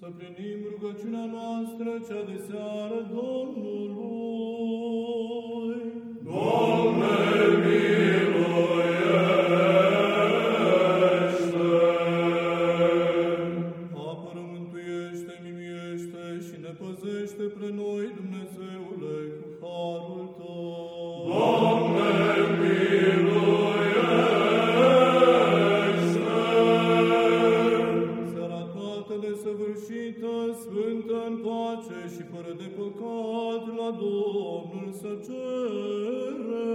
Să plinim rugăciunea noastră cea de seară Domnului. Apără, toată desăvârșită, sfântă în pace și fără de păcat, la Domnul să cerem.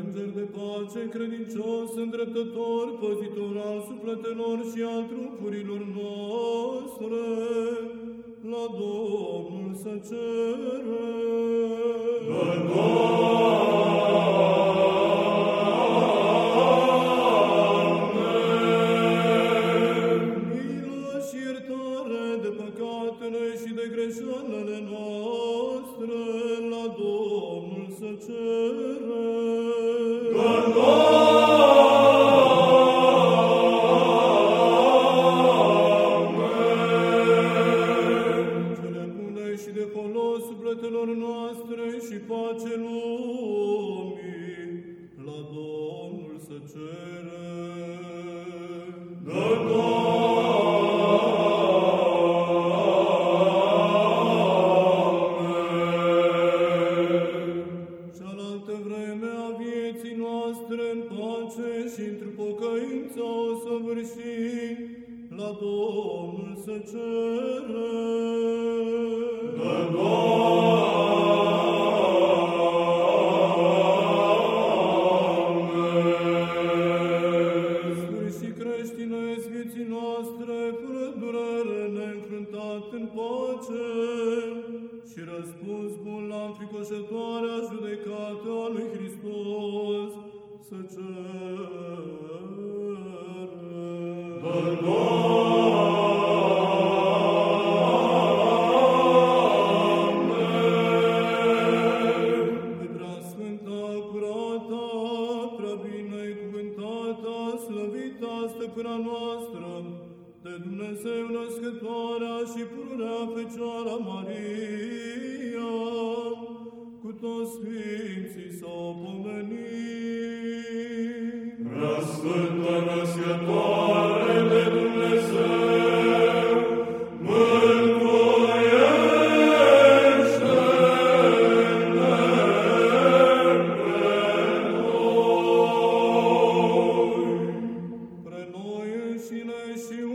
Înger de pace, credincios, îndreptător, păzitor al sufletelor și al trupurilor noastre, la Domnul să cerem. Iertare de păcatele și de greșelile noastre, la Domnul să cerem. Cele bune și de folos sufletelor noastre și pace lumii, la Domnul să cerem. Cealaltă pace și într pocăință o să vârși, la Domnul să cerem. Sfârșit creștinesc vieții noastre, fără durere, neînfrântat în pace. Și răspuns bun la înfricoșătoarea judecată a lui Hristos, să cerem. Pe prea sfânta, curata, prea binecuvântata, slăvita stăpâna noastră, de Dumnezeu născătoarea și pururea Fecioara Maria, cu toți sfinții să o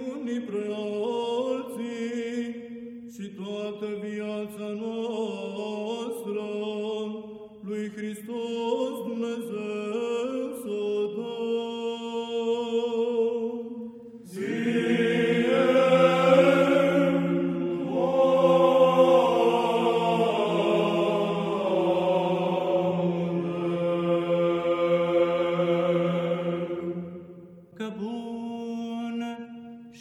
și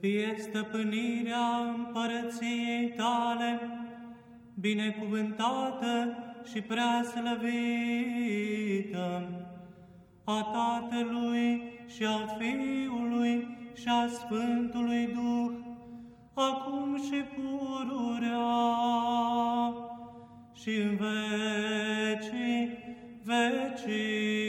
Fie stăpânirea împărăției tale, binecuvântată și prea slăvită, a Tatălui și a Fiului și a Sfântului Duh, acum și pururea și în vecii vecii.